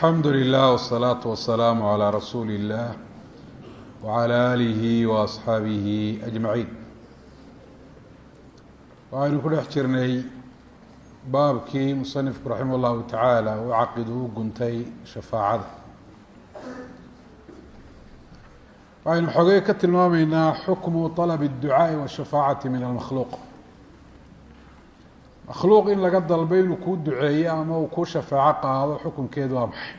alxamdu lilah wالsalaaةu wasalaamu calىa rasuuli اllah wعalى aalihi waasxaabihi ajmaciin waxaynu ku dhex jirnay baabkii musanifku raximah اllahu tacaala u caqidu u guntay shafaacada waxaynu xogey ka tilmaamaynaa xukmu طalb الducaaءi wالshafaacati min almakhluuq makhluuq in laga dalbo inuu kuu duceeyo ama uu kuu shafaaco qaado xukunkeedu waa maxay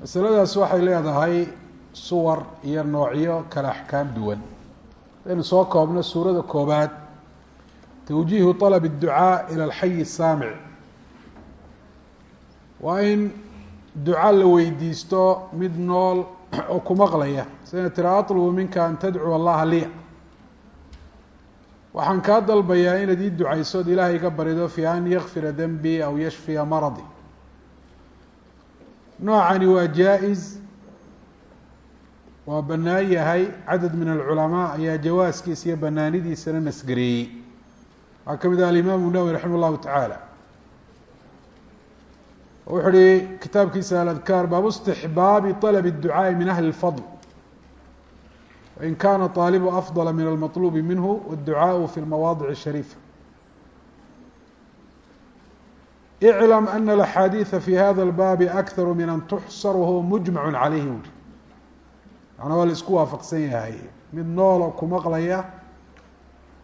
masaladaas waxay leedahay suwar iyo noocyo kale axkaam duwan hadaynu soo koobno suurada koobaad tawjiihu طalb الducaa ilى اlxayi الsaamic waa in duca la weydiisto mid nool oo ku maqlaya sidayna tira aطlubu minka an tadcuwa allaha liya waxaan kaa dalbayaa inaad ii ducayso od ilaahay iga barido fi an yakfira denbii aw yashfiya maradi noocani waa jaa-is waa bannaan yahay cadad min alculamaa ayaa jawaaskiisa iyo banaanidiisana nasgareeyey waxaa ka mid ah alimaamu nawowi raximah اllahu tacaala wuxuu uhi kitaabkiisa aladkaar baabu istixbaabi طalb الducaaءi min ahli اlfadl wain kana طaalibu afضla min almaطlubi minhu wاdducaaءu fi lmawaadic الshariifa iclam ana alaxaadiiثa fi hada اlbaabi akharu min an tuxsar wahuwa mujmacu calayhi wuri macnaa waa la isku waafaqsan yahay mid noolo ku maqlaya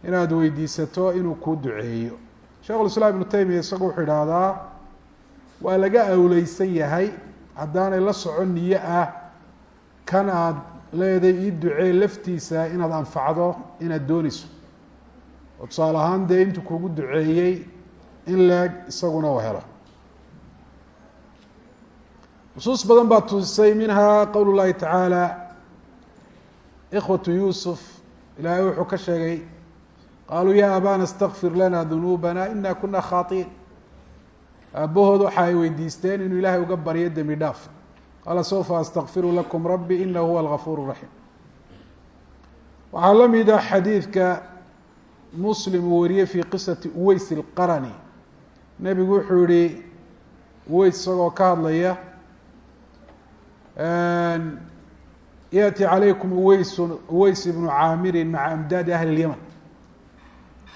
inaad weydiisato inuu kuu duceeyo sheekh اiسlاam ibnu taymiya isagu wuxuu ihahdaa waa laga awleysan yahay haddaanay la socon niyo ah kan aad leeday ii ducee laftiisa inaad anfacdo inaad dooneyso oo tusaale ahaan dee intuu kugu duceeyey in leeg isaguna u helo nusuus badan baa tusisay minhaa qowl اllahi tacaala ikhwatu yuusuf ilaahay wuxuu ka sheegay qaaluu ya abana اstakfir lana dunuubana ina kuna khaaطiin aabahood waxa ay weydiisteen inuu ilaahay uga baryo dembi dhaaf qaala sawfa astakfiru lakum rabbi inahu huwa algafuur raxiim waxaa la mid ah xadiidka muslim uu wariyey fii qisati uweys ilqarani nebigu wuxuu yihi uweys isagoo ka hadlaya yaأti calaykum uweysu uweys ibnu caamirin maca amdaadi ahli اlyaman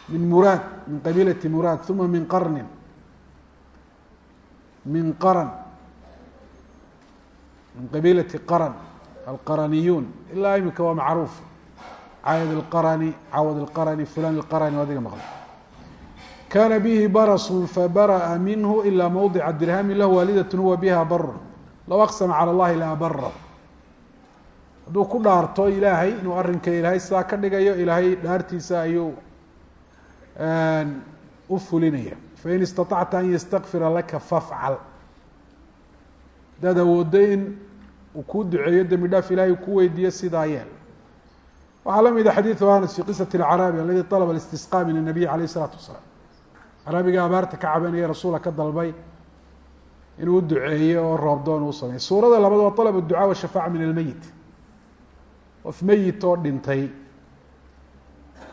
min muraad min qabiilati muraad uma min qarnin. Min qaran min qabiilati qaran alqaraniyuun ilaa imika waa macruuf caayad اlqarani cawad اlqarani fulan اlqarani o adiga maqla kana bihi barasu fabara'a minhu ilaa mawdica dirhami lahu waalidat huwa biha bara low aqsama calى اllahi la abara hadduu ku dhaarto ilaahay inuu arrinka ilaahay sidaa ka dhigayo ilaahay dhaartiisa ayuu u fulinaya fain istaطacta an yastakfira laka fafcal hadaad awooddo in uu kuu duceeyo dembi dhaaf ilahay ku weydiiyo sidaa yeel waxaa la mida xadiidu anas fi qisati اlcaraabi aladi طalba اlistisqa min الnabiy alayh الsalaatu wasalaam caraabiga abaarta ka cabanaya rasuula ka dalbay inuu duceeyo oo roobdoon uu sameyo suurada labaad waa طalb الducaa washafaaca min almeyit qof meyit oo dhintay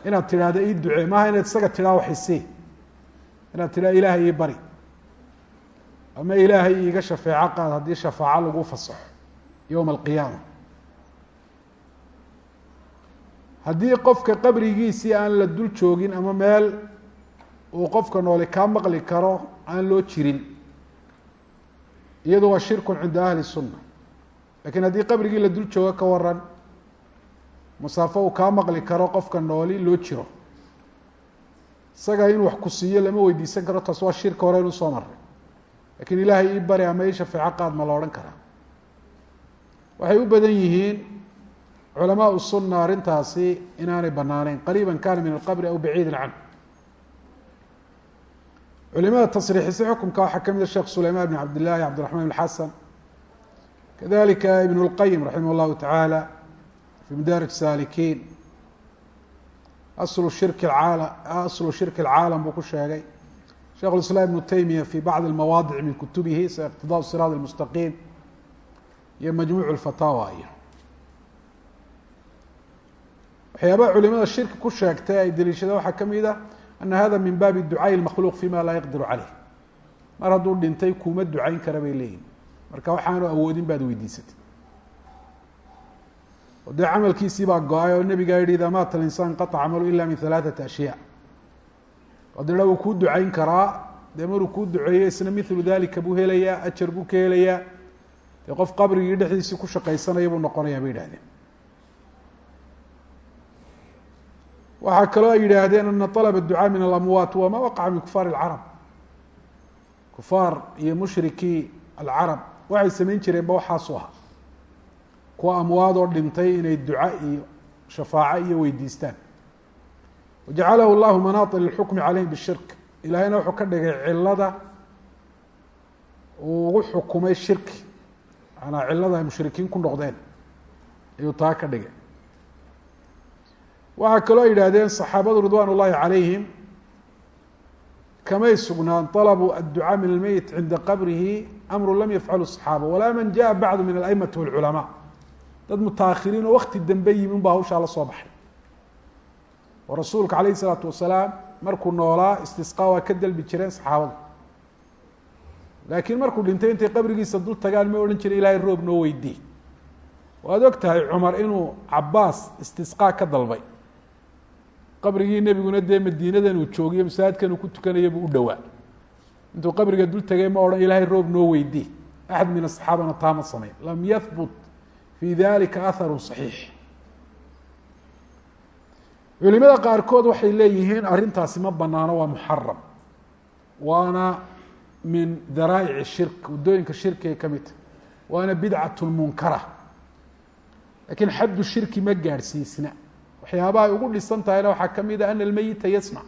inaad tidhaahdo ii ducee maaha inaad isaga tidhaa waxisi inaad tidhaa ilaahay ii bari ama ilaahay iiga shafeeco qaad haddii shafaaco lagu fasaxo yowma alqiyaama haddii qofka qabrigiisii aan la dul joogin ama meel uu qofka nooli kaa maqli karo aan loo jirin iyadu waa shirkun cinda ahli sunna lakiin haddii qabrigii la dul joogo ka waran masaafo uu kaa maqli karo qofka nooli loo jiro isaga inuu wax ku siiyo lama weydiisan karo taas waa shirka hore inu soo maray lakiin ilaahay ii bari ama ii shafeeco qaad ma la odhan karaa waxay u badan yihiin culamaau sunna arrintaasi inaanay banaaneyn qariiba kana min alqabri aw baciida canhu culimada tasriixisay xukumka waxaa ka mida sheekh sulayman bn cabd llahi cabdiraxman bn xasan kadalika ibn اlqayim raximah اllahu tacaala fi madaarij saalikiin aslu shirki aal aslu shirki اlcaalam buu ku sheegay sheikh اiسlاm ibnu taymiya fi bacdi اlmawaadic min kutubihi sida iqtidaa siraad اlmustaqiim iyo majmuuc اlfataawa iyo waxyaabaha culimada shirki ku sheegtay ay deliishadeen waxaa kamid ah ana hada min baabi ducaaءi اmakhluuq fima laa yaqdiru caleyh mar hadduu dhintay kuma ducayn kara bay leeyihin marka waxaanu awoodin baad weydiisatay oo dee camalkiisii baa go-ay oo nebigaa yihi idaa maata alinsaan qata camalu ila min halaaثati ashyaa oo dee wuu kuu ducayn karaa dee maruu kuu duceeyo isna milu dalika buu helayaa ajar buu ka helayaa qof qabrigii dhexdiisii ku shaqeysanaya buu noqonaya bay yidhahdeen waxaa kaloo ay yidhaahdeen ana alaba ducaa min alamwaat waa waqaca min kufaar alcarab. Kufaar iyo mushrikii alcarab waxay samayn jireenba waxaasu aha kuwa amwaadoo dhintay inay duca iyo shafaaco iyo weydiistaan. Wajacalahu llahu manaaطil اlxukmi calayhim bishirk. Ilaahayna wuxuu ka dhigay cilada uu ugu xukumay shirki manaa cilada ay mushrikiin ku noqdeen ayuu taa ka dhigay waxaa kaloo ay yidhaahdeen صaxaabadu ridwan اllahi calayhim kamay sugnaan طalbu adducaa min almeyit cinda qabrihi amru lam yafcalu الصaxaaba walaa man jaءa bacdu min alamati wاlculamaa dad mutaahiriin oo wakti dambe yimi un baa hawshaa la soo baxay oo rasuulka alayh الsalaatu wasalaam markuu noolaa istisqaa waa ka dalbi jireen saxaabadu laakiin markuu dhintay intay qabrigiisa dul tagaan ma odhan jiray ilahay roob noo weydii waad og tahay cumar inuu cabaas istisqaa ka dalbay. Qabrigii nebiguna dee madiinadan uu joogiyo masaajidkan uu ku tukanaya buu u dhowaa. Intuu qabriga dul tegay ma odhan ilaahay roob noo weydii axad min asaxaabana taama samayn lam yahbut fi dalika aharu صaxiix culimada qaarkood waxay leeyihiin arrintaasi ma banaano waa muxaram waana min daraa'ic shirk waddooyinka shirki ay ka mid tahy waana bidcat munkara lakiin xaddu shirki ma gaadhsiisna waxyaabaha ay ugu dhisan tahayna waxaa ka mid a ana almeyita yasmac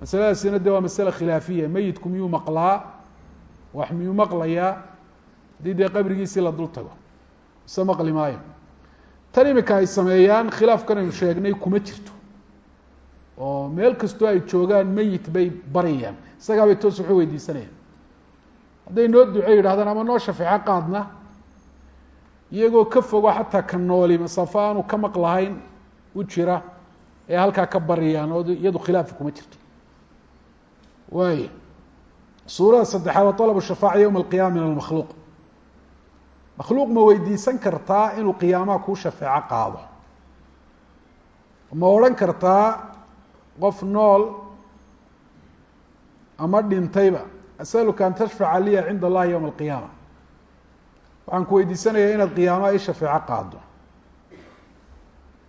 masaladaasina de waa masale khilaafiya. Meyitku miyuu maqlaa wax miyuu maqlayaa? Haddii dee qabrigiisii la dul tago mise maqli maayo. Tan imika ay sameeyaan khilaafkan aynu sheegnay kuma jirto. Oo meel kastoo ay joogaan meyit bay baryayaan isagaa bay toos waxu weydiisanayaan. Hadday noo duce yidhahdaan ama noo shafeeco qaadna iyagoo ka fogo xataa ka nooli masafo aanu ka maqlahayn u jira ee halkaa ka baryayaan oo iyadu khilaafa kuma jirto. Waay suurada saddexaad waa طalb shafaaca yowma alqiyama min almakhluuq. Makhluuq ma weydiisan kartaa inuu qiyaamaha kuu shafeeco qaado. Ma odhan kartaa qof nool ama dhintayba. Asaluka an tashfaca liya cinda allahi yowma alqiyaama. Waxaan ku weydiisanayaa inaad qiyaamaha i shafeeco qaado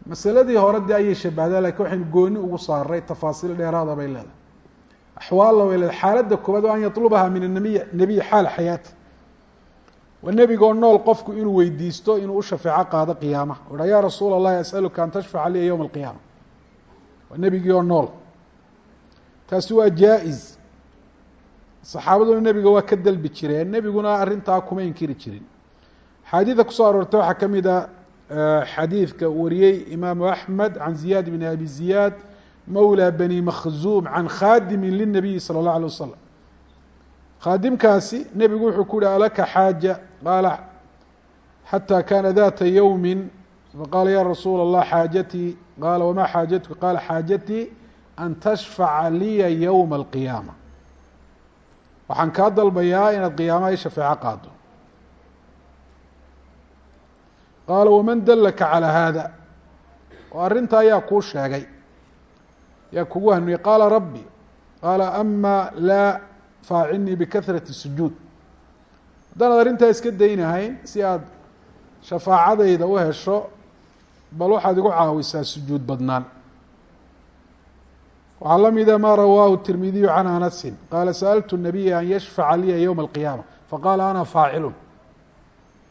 masaladii hore dee ayay shabahdaa laakiin waxaynu gooni ugu saaray tafaasiil dheeraada bay leedahay. Axwaalla bay leedahay xaaladda koobaad waa an yatlubaha min anamiy nebiy xaala xayaati waa nebigoo nool qofku inuu weydiisto inuu u shafeeco qaado qiyaamaha o ha ya rasuula allahi asaluka an tashfaca liya yowma alqiyaama. Waa nebigii oo nool. Taasi waa jaa-is saxaabaduna nebiga waa ka dalbi jireen nebiguna arrintaa kuma inkiri jirin xaadiida kusoo aroortay waxaa ka mid a xadiidka wariyey imaamu axmed can ziyaad bn abi ziyaad mawlى bani makhzuum can khadimi lلnabiyi salى اllah alيه wasalam khaadimkaasi nebigu wuxuu ku yihi alaka xaaja qaala xatى kana data ywmi faqala ya rasuula الlah xaajatii qaala wma xaajatuka qala xaajatii an tashfaca liya ywma اlqiyaama waxaan kaa dalbayaa inaad qiyaamaha i shafeeco qaado qaala waman dalaka calى hada oo arrinta ayaa kuu sheegay. Yaa kugu hanuyey qaala rabbi. Qaala ama laa faacinii bikahrati sujuud. Haddaanaad arrintaa iska daynahayn si aad shafaacadayda u hesho bal waxaad igu caawisaa sujuud badnaan waxaa la mida ma rawaahu tirmidiyu can anasin qaala sa'altu nabiya an yashfaca liya ywma alqiyaama faqaala ana faacilun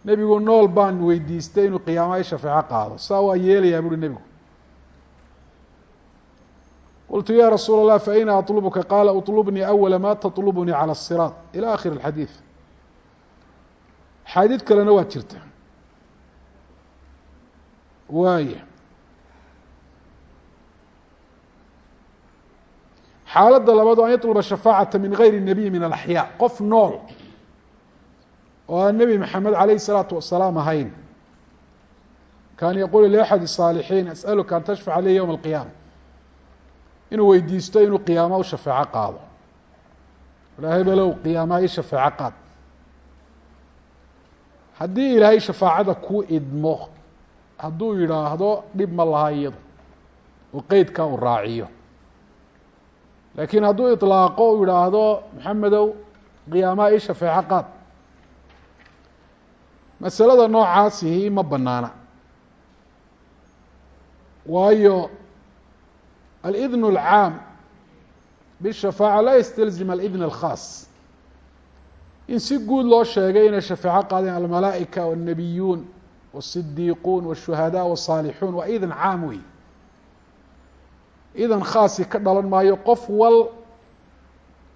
nebigu nool baan weydiistay inuu qiyaamaha i shafeeco qaado saa waa yeelayaa buuhi nebigu qultu ya rasuula الlah faأyna aطlbka qaala uطlbnii أwla ma taطlbnii calى الصiraaط ilى akhir الxadiiث xaadiid kalena waa jirta waaya xaaladda labaad an yaطlba shafaacaةa min gayri الnabiy min alaxyaa qof nool oo aan nebi maxamed alayh الsalaatu wasalaam ahayn kan yaqulu laxad الصaalixiin asأlka an tashfaca li ywma اlqiyaama inuu weydiisto inuu qiyaama u shafeeco qaado ila hebelow qiyaamaha i shafeeco qaad haddii ilaahay shafaacada ku idmo hadduu yidhaahdo dhib ma laha iyadu oo qeydkaa uu raaciyo laakiin hadduu iطlaaqo uu yidhaahdo maxamedow qiyaamaha ii shafeeco qaad masalada noocaasihi ma banaana waayo alidn اlcaam bishafaaca laa ystalzim alidn اlkhaas in si guud loo sheegay inay shafeeco qaadeen almalaa'ika wالnabiyuun wالصidiiquun wالshuhadaء wالصaalixuun waa idan caam wey idan khaasi ka dhalan maayo qof wal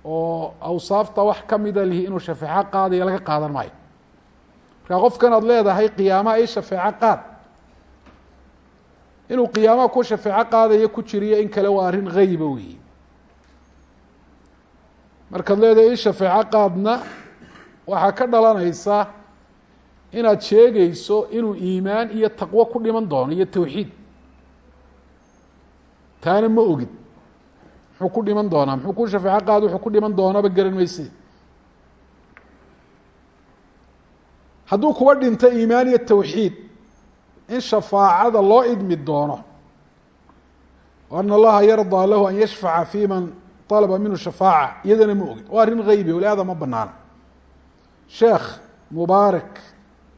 oo awsaafta wax kamida lihi inuu shafeeco qaadayo laga qaadan maayo. Markaa qofkan aad leedahay qiyaamaha ii shafeeco qaad. Inuu qiyaamaha ku shafeeco qaadayo ku jiriyo in kale waa arrin geyba weyi markaad leedahay ii shafeeco qaadna waxaa ka dhalanaysa inaad sheegayso inuu iimaan iyo taqwo ku dhiman doono iyo towxiid taana ma ogid. Muxuu ku dhiman doonaa? Muxuu ku shafeeco qaad wuxuu ku dhiman doonaba garan mayse. Hadduu kuba dhinto iimaan iyo towxiid in shafaacada loo idmi doono ana allaha yardaa lahu an yashfaca fi man alaba minhu shafaaca iyadana ma ogid. Waa arrin geybi walihaada ma banaana sheekh mubaarak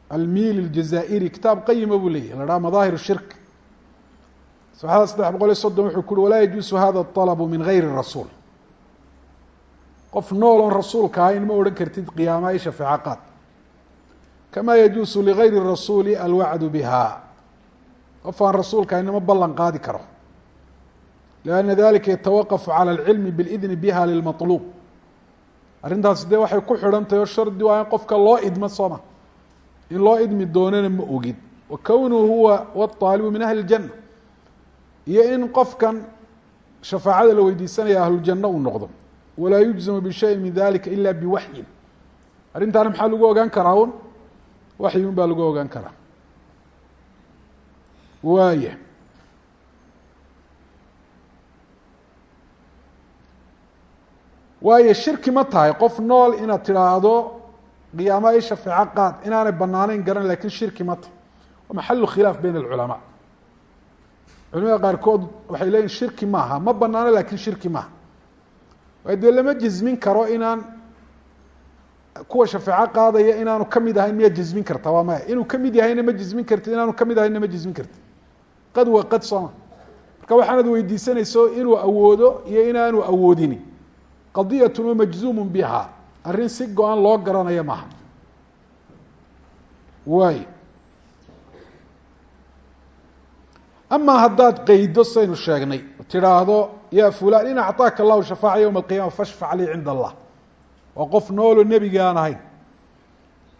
almili اljazaa'iri kitaab qayima buu leeyahy la saxada saddex boqol iyo soddon wuxuu ku uhi walaa yajuusu hada alabu min gayri rasuul qof nool oon rasuulka ahayn ma odhan kartid qiyaama i shafeeco qaad kamaa yajuusu ligayri rasuuli alwacdu biha qof aan rasuulka ahayn ma ballan qaadi karo lianna dalika yatawaqafu cala alcilmi bilidni biha lilmaluub arrintaasi dee waxay ku xidhan tahay oo shardi waa in qofka loo idmo sooma in loo idmi doonana ma ogid wa kownuhu huwa waalibu min ahli اljana iyo in qofkan shafaacada la weydiisanaya ahluljanno uu noqdo. Walaa yujzamu bishayin min dalika ila biwaxyin. Arrintaana maxaa lagu ogaan karaa un waxyi un baa lagu ogaan karaa. Waaya waayo shirki ma tahay qof nool inaad tidhaahdo qiyaama i shafeeco qaad inaanay banaaneyn garan laakiin shirki ma tahay. Waa maxalu khilaaf beyn alculamaa culimada qaarkood waxay leeyihiin shirki maaha ma banaano laakiin shirki maaha. Waayo dee lama jizmin karo inaan kuwa shafeeco qaadaya inaanu ka mid ahayn miyaa jizmin karta? Waa maya. Inuu ka mid yahayna ma jizmin kartid inaanu ka mid ahaynna ma jizmin kartid. Qad wa qad sooma marka waxaanad weydiisanayso inuu awoodo iyo inaanu awoodini. Qadiyatun wa majzuumun biha. Arrin si go-an loo garanaya maaha. Waay amaa haddaad qeydo saynu sheegnay tidhaahdo ya fulan in acطaaka allahu shafaaca yowma alqiyama fashfac lii cinda allah. Waa qof nooloo nebiga aan ahayn.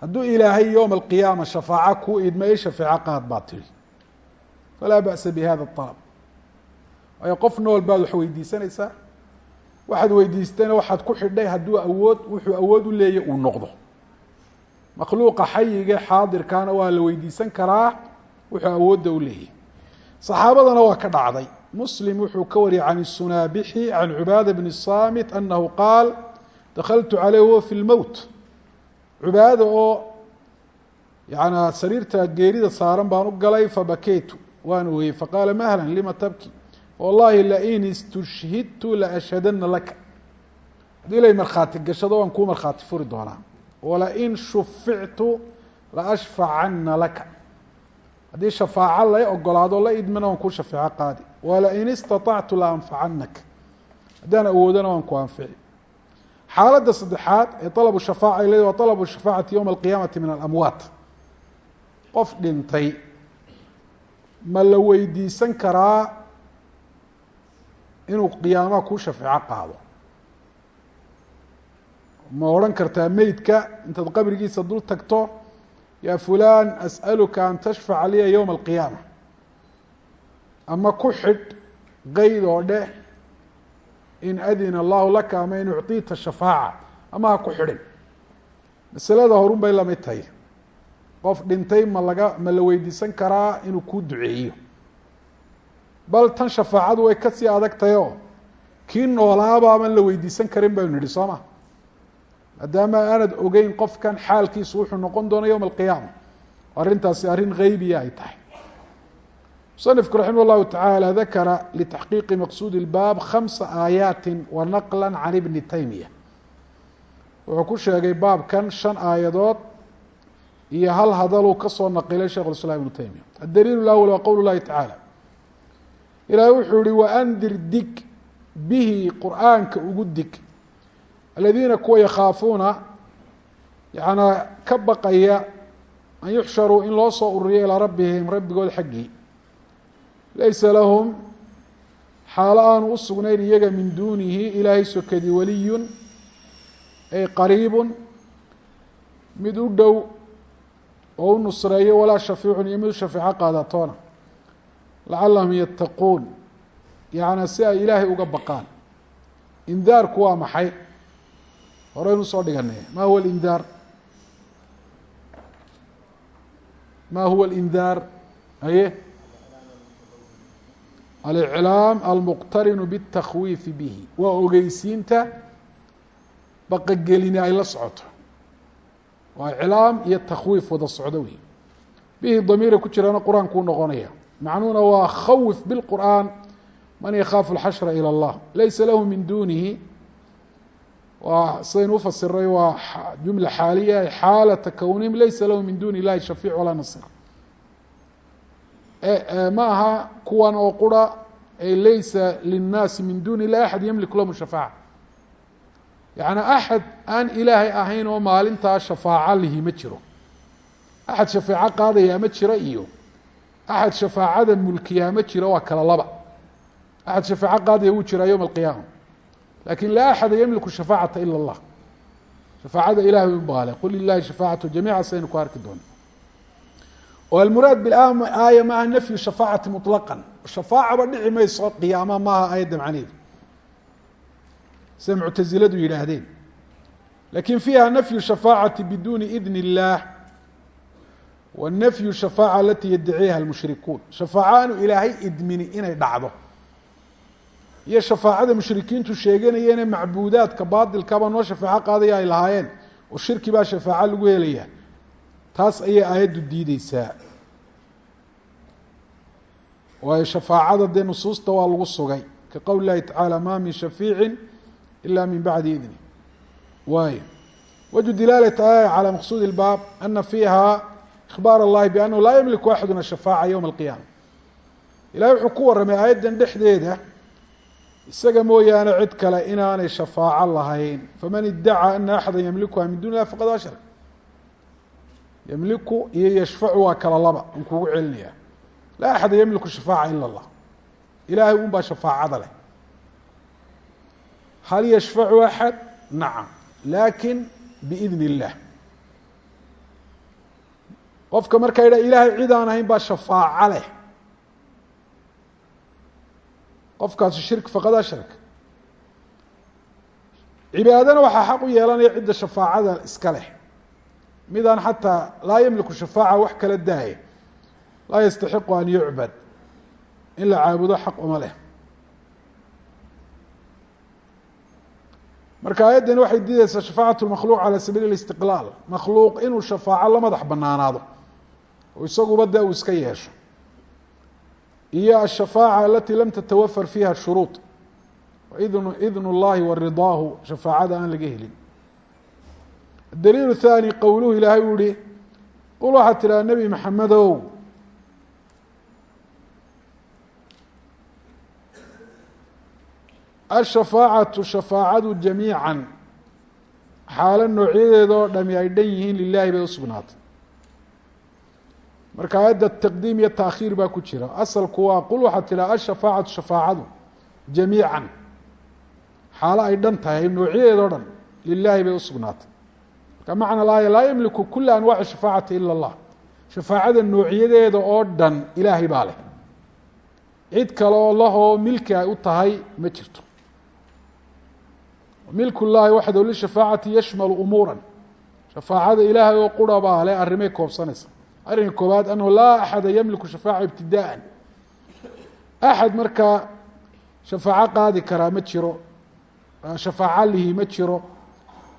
Hadduu ilaahay yowma alqiyaama shafaaco kuu idma i shafeeco qaad baad tihi falaa ba'sa bi hada alab waayo qof nool baad wax weydiisanaysaa? Waxaad weydiistayna waxaad ku xidhay hadduu awood wuxuu awood u leeya uu noqdo. Makhluuqa xayiga xaadirkaana waa la weydiisan karaa wuxuu awoodda u saxaabadana waa ka dhacday muslim wuxuu ka wariyay can الsunaabixi can cubaada bni الsamit anahu qaal dakaltu caleyh huwa fi lmowt cubaada oo yana sariirta geerida saaran baan u galay fabakeytu waan ooyey faqaala mahla lima tabki wallahi lain istushhidtu laashhadana laka haddii lay markhaati gashado waan kuu markhaati furi doonaa walain shufictu laashfacana laka haddii shafaaco la ogolaado la idmina waan kuu shafeeco qaadi walain istaطactu la anfacanaka haddaan awoodana waan ku anfici xaaladda saddexaad ee طalabu shafaaca ay leedahy waa طalabu shafaacati yowma alqiyaamati min alamwaat qof dhintay ma la weydiisan karaa inuu qiyaamaha kuu shafeeco qaado ma odhan kartaa meydka intaad qabrigiisa dul tagto ya fulan asأaluka an tashfaca liya yowma alqiyaama ama ku xidh qeyd oo dheh in adina allahu laka ama in ucطiita shafaaca. Ama ha ku xidhin. Masalada horun bay la mid tahay. Qof dhintay ma laga ma la weydiisan karaa inuu kuu duceeyo. Bal tan shafaacadu way ka sii adag tahay oo kii noolaaba aman la weydiisan karin baynu nidhi soo ma maadaama aanad ogeyn qofkan xaalkiisu wuxuu noqon doona yowma alqiyaama arrintaasi arrin geybiya ay tahay musanifku raximah اllahu tacaala dakara litaxqiiqi maqsuudi اlbaab khamsa aayaati wa naqla can ibni taymiya wuxuu ku sheegay baabkan shan aayadood iyo hal hadaluu kasoo naqilay sheikh اiسlاm ibnu taymiya adaliil اأwl waa qowl اllahi tacaala ilahay wuxuu yihi waandir dig bihi qur'aanka ugu dig aladiina kuwa yakhaafuuna yanaa ka baqaya an yuxsharuu in loo soo ururiyo ilaa rabbihim rabbigood xaggii. Laysa lahum xaalo aanu u sugnayn iyaga min duunihi ilaahay sokadi waliyun ay qariibun mid u dhow oo u nusreeyo walaa shafiicun iyo mid u shafeeco qaadatoona. Lacalahum yattaquun yacnaa si ay ilaahay uga baqaan. Indaarku waa maxay horeynu usoo dhiganay ma huwa alindaar ma huwa alindaar aye aliclaam almuqtarinu biاtakwiifi bihi waa ogeysiinta baqagelini ay la socoto waa iclaam iyo takwiif wada socdo wey bihi damiira ku jiraana qur-aankuu noqonaya macnuhuna waa khawif biاlqur'an man yakhaafu اlxashra ilى اllah laysa lahu min dunihi waa sidaynu ufasiray waa jumla xaaliya xaalata kownihim laysa lahu min duni illahi shafiic walaa nasir ma aha kuwan oo qura ay laysa linnaasi min duni illahi axad yamliku lahum shafaaca. Yaعni axad aan ilaahay ahayn oo maalintaa shafaaco lihi ma jiro. Axad shafeeco qaadaya ma jiro iyo axad shafaacada mulkiyaa ma jiro waa kala laba. Axad shafeeco qaadaya wuu jiraa yowma alqiyaama lakin laa axada ymliku shafaacata ila اllah shafaacada ilahay u baale qul lilahi shafaacatu jamiica saynu ku arki doona oo almuraad biaaya maaha nafyu shafaacati muطlaqan shafaacaba dhici mayso qiyaama maaha aayadda macnehedu sida muctasiladu yidhaahdeen lakin fiiha nafyu shafaacati biduni idn اllah wa nafyu shafaaca alati yaddaciiha almushrikuun shafaaco aanu ilaahay idmini inay dhacdo iyo shafaacada mushrikiintu sheeganayeene macbuudaadka baatilkaba noo shafeeco qaadaya ay lahaayeen oo shirki baa shafaaco lagu helaya taas ayay aayaddu diideysaa waayo shafaacada dee nusuusta waa lagu sugay ka qowl اllahi tacaala ma min shafiicin ila min bacdi idni waayo wجه dilaalة aaya calى maqsuud اlbaab ana fiiha ikhbaar اllahi biannahu laa ymliku axaduna shafaaca ywma اlqiyaama ilahay wuxuu ku warramay aayaddan dhexdeeda isaga mooyaane cid kale inaanay shafaaco lahayn. Faman idacaa ana axada ymlikuha min duni lah faqad ashrak. Ymliku iyo yashfacu waa kala laba an kugu celinaya laa axada ymliku shafaaca ila اllah ilahay un baa shafaacada leh. Hal yashfacu axad? Nacam. Lakin biidn اllah qofka markaa yidha ilahay cid aan ahayn baa shafaaco leh qofkaasi shirk faqad ashrak cibaadana waxaa xaq u yeelanaya cidda shafaacada iska leh. Midaan xataa laa yamliku shafaaca wax kala daaya laa yastaxiqu an yucbad. In la caabudo xaq uma leh. Marka ayaddani waxay diideysaa shafaacat lmakhluuq cala sabiili اlistiqlaal makhluuq inuu shafaaco la madax banaanaado oo isaguba dee uu iska yeesho iyo ashafaaca alati lam tatawafar fiiha shuruud idn idn اllahi wa ridaahu shafaacada aan laga helin adaliil الthani qowluhu ilaahay uu yihi qul waxaad tidhaha nebi maxamedow ashafaacatu shafaacadu jamiica xaalo noocyadeeda oo dhami ay dhan yihiin lilahi bay usugnaatay marka aayadda taqdiim iyo taakhiir baa ku jira. Asalku waa qul waxaad tidhaha ashafaacatu shafaacadu jamiican. Xaalo ay dhan tahay noocyadeeda dhan lilahi bay usugnaatay marka macna laaya laa yamliku kula anwaaci shafaacati ila اllah shafaacada noocyadeeda oo dhan ilaahay baa leh. Cid kale oo lahoo milki ay u tahay ma jirto. Milk llahi waxdahu lishafaacati yashmalu umuura shafaacada ilaahay oo qura baa le arrimay koobsanaysa arrinka koobaad anahu laa axada yamliku shafaaca ibtidaءa axad markaa shafaaco qaadi karaa ma jiro shafaaco lihi ma jiro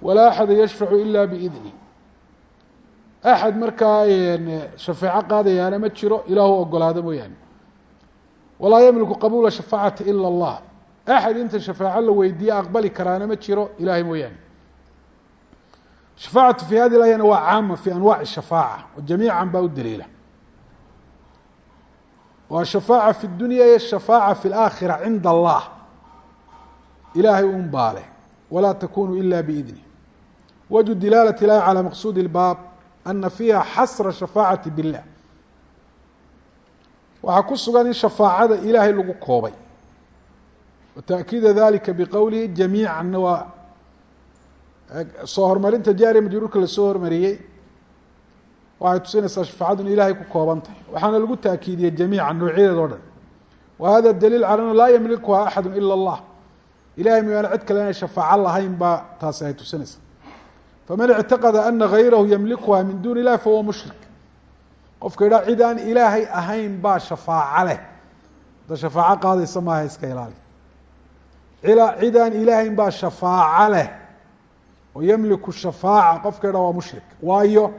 walaa axada yashfacu ila biidni. Axad markaa shafeeco qaadayaana ma jiro ilaahu ogolaado mooyaane. Walaa yamliku qabuula shafaacati ila allah. Axad inta shafaaco la weydiiye aqbali karaana ma jiro ilahay mooyaane shafaacatu fi hadi ayana waa caama fi anwaaci shafaaca oo jamiican baa u daliila waa shafaaca fi dunya iyo shafaaca fi laakhira cinda allah ilaahay un baale walaa takunu ila biidni wajhu dilaalat ilahi calى maqsuudi اlbaab ana fiiha xasra shafaacati biاllah waxaa ku sugan in shafaacada ilaahay lagu koobay wa taakiida dalika biqowlihi jamiicanna waa soo hormarinta jaariya majruurka la soo hormariyey waxay tusinaysaa shafaacadu in ilahay ku kooban tahay. Waxaana lagu taakiidiyey jamiica noocyadeed o dhan. Wa hada daliil cala anu laa yamlikuha axadu ila اllah ilahay mooyaane cid kale shafaaco lahayn baa taasi ay tusinaysaa. Faman ictaqada ana gayrahu yamlikuha min duni illahi fahuwa mushrik. Qofka idhaa cid aan ilaahay ahayn baa shafaaco leh. Da shafaaco qaadaysa maaha iska ilaali. Cid aan ilaahayn baa shafaaco leh oo yamliku shafaaca qofka idhaa waa mushrik waayo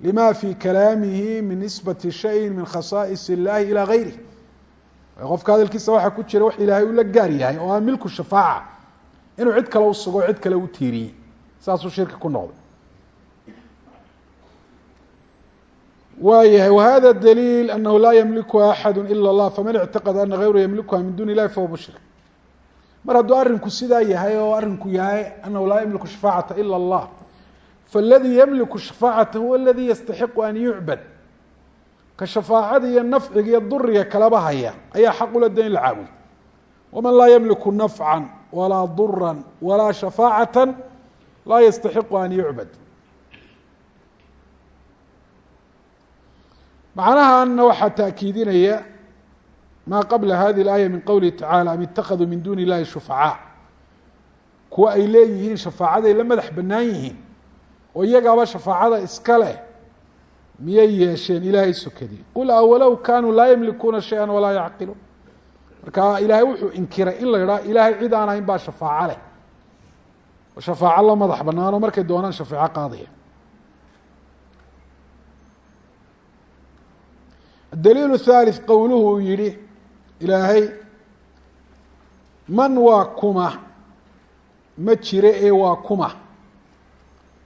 lima fi kalaamihi min nisbati shayin min khasaa'is illahi ilaa gayrih qofka hadalkiisa waxaa ku jira wax ilaahay ula gaar yahay oo aan milku shafaaca inuu cid kale usugo cid kale u tiiriyey saasuu shirki ku noqday waayahay whada daliil anahu laa ymlikuha axadu ila اllah faman ictaqada ana gayru ymlikuha min duni illahi fahuwa mushrik mar hadduu arrinku sidaa yahay oo arrinku yahay anahu laa ymliku shafaacata ila اllah faladii ymliku shafaacata huwa aladii yastaxiqu an yucbad. Ka shafaacada iyo nafciga iyo duriga kalaba haya ayaa xaq ula da in la caabudo waman laa ymliku nafca walaa dura walaa shafaacata laa yastaxiqu an yucbad. Macnahanna waxaa taakiidinaya maa qabla hadi اlaaya min qowlihi tacala am itakaduu min duni illahi shufacaa kuwa ay leeyihiin shafaacaday la madax bannaan yihiin oo iyagaaba shafaacada iska leh miyay yeesheen ilaahay sokadii qul awalow kaanuu laa yamlikuuna shaya walaa yacqiluun marka ilaahay wuxuu inkiray in la idhaha ilaahay cid aan ahayn baa shafaaco leh oo shafaaco la madax banaanoo markay doonaan shafeeco qaadaya adaliil الthalith qowluhu uu yihi ilaahay man waa kuma ma jire ee waa kuma.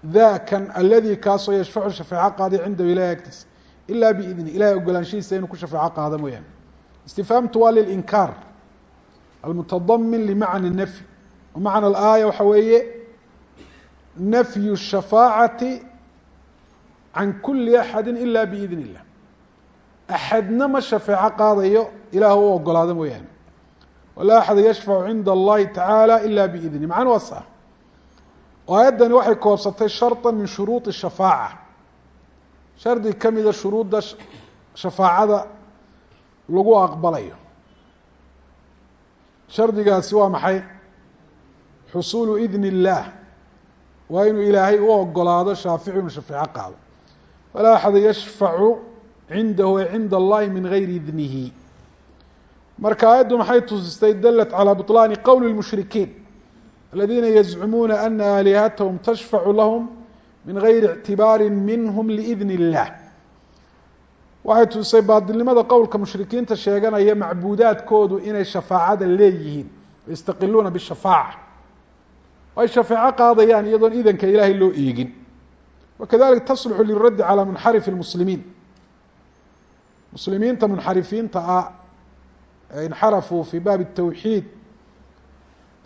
Dakan aladi kaasoo yashfacu shafeeco qaaday cindahu ilahi agtiisa ila biidni ilahay ogolaanshihiisa inuu ku shafeeco qaado mooyaane. Istifhaamtu waa lilinkaar almutadamin limacna nafy macna alaaya waxa weeye nafyu الshafaacati can kuli axadi ila biidn illah axadna ma shafeeco qaadayo ilaah u ogolaado mooyaane walaa axada yashfacu cinda allahi tacaala ila biidni macna waa sa oo aayaddani waxay koobsatay sharطa min shuruudi shafaaca shardi ka mida shuruudda shafaacada lagu aqbalayo shardigaasi waa maxay xusuulu idni اllaah waa inuu ilaahay u ogolaado shaafici inu shafeeco qaado walaa axada yashfacu cindahu ay cinda allahi min gayri idnihi marka aayaddu maxay tusistay dalat calى buطlaani qowli اlmushrikiin aladiina yazcumuuna ana aalihatahum tashfacu lahum min gayri ictibaari minhum liidn اllah waxay tusisay baadilnimada qowlka mushrikiinta sheeganaya macbuudaadkoodu inay shafaacada leeyihiin yastaqiluuna bishafaaca ay shafeeco qaadayaan iyadoon idanka ilaahay loo eegin wakadalika tasluxu liraddi calى munxarifi اlmuslimiin muslimiinta munxarifiinta ah ee inxarafuu fi baabi الtawxiid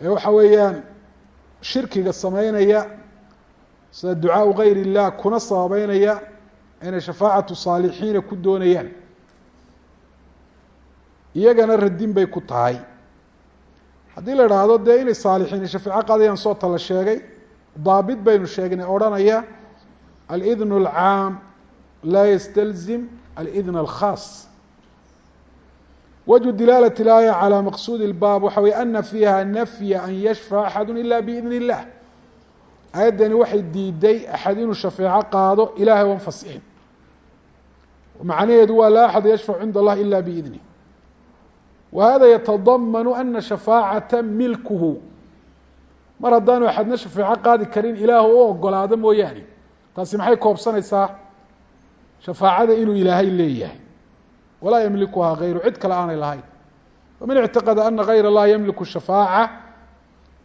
ee waxa weeyaan shirkiga sameynaya sida ducaau gayr الlah kuna sababeynaya inay shafaacatu saalixiina ku doonayaan iyagana radin bay ku tahay haddii la idhaahdo dee inay saalixiin shafeeco qaadayaan soo tala sheegay daabit baynu sheegnay odhanaya alidn اlcaam laa ystalzim alidn alkhaas wجه dilaalة اlaayة calى maqsuud اlbaab waxa wey ana fiiha nafya an yashfac axadu ila biidn الlah ayaddani waxay diiday axad inuu shafeeco qaado ilahay on fasixin macnaheedu waa laa axad yashfac cinda اllah ila biidnih wa hada yatadamanu ana shafaacaةa milkuhu mar haddaanu axadna shafeeco qaadi karin ilaah u ogolaado mooyaane taasi maxay koobsanaysaa shafaacada inuu ilaahay leeyahay. Walaa yamlikuhaa hayru cid kale aanay lahayn. Waman ictaqada ana hayr اllahi yamliku shafaaca